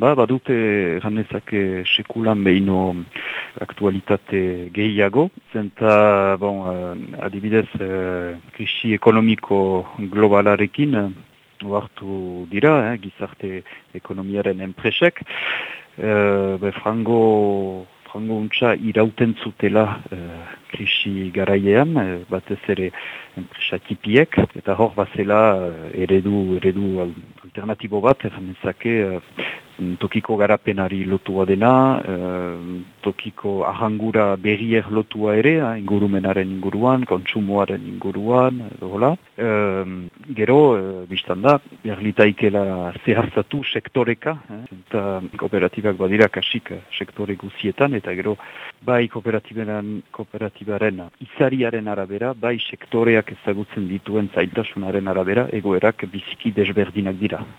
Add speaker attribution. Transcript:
Speaker 1: Ba, badute ganezake sekulan behino aktualitate gehiago. Zenta, bon, uh, adibidez, uh, krisi ekonomiko globalarekin, uh, dira, eh, gizarte ekonomiaren enpresek. Uh, frango frango untsa irauten zutela uh, krisi garaiean, uh, batez ere enpresa tipiek, eta hor bazela eredu, eredu alternatibo bat, erranezake uh, tokiko garapenari lotua dena, uh, tokiko ahangura berrier lotua ere, uh, ingurumenaren inguruan, kontsumoaren inguruan, edo hola. Uh, gero, uh, biztan berlitaikela zeharzatu sektoreka, eh, eta kooperatibak badira kasik sektore guzietan, eta gero bai kooperatibaren, kooperatibaren izariaren arabera, bai sektoreak ezagutzen dituen zailtasunaren arabera, egoerak biziki desberdinak dira.